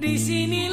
你心里。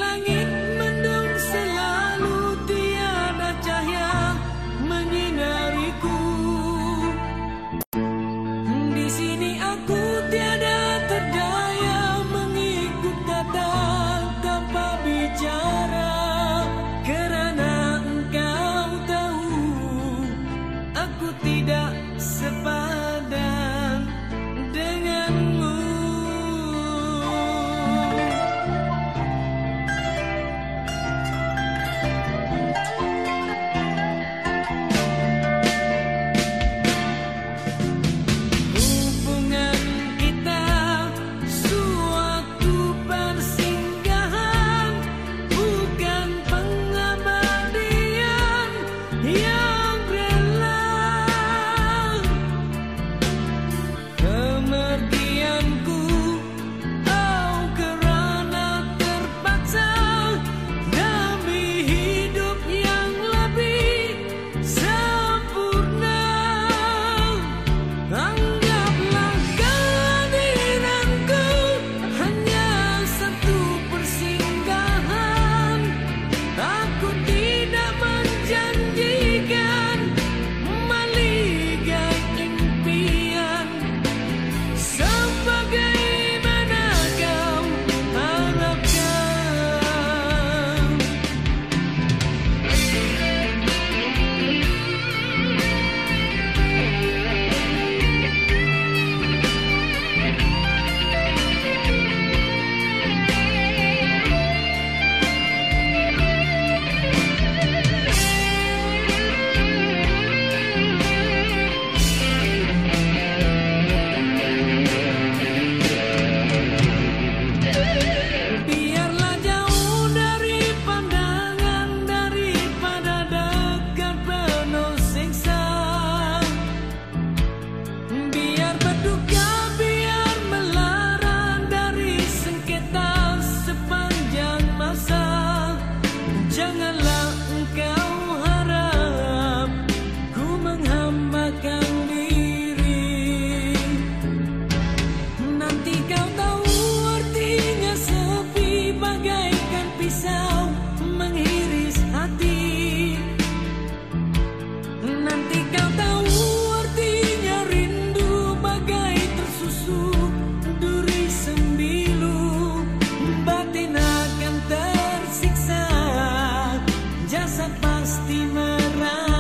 lastimar.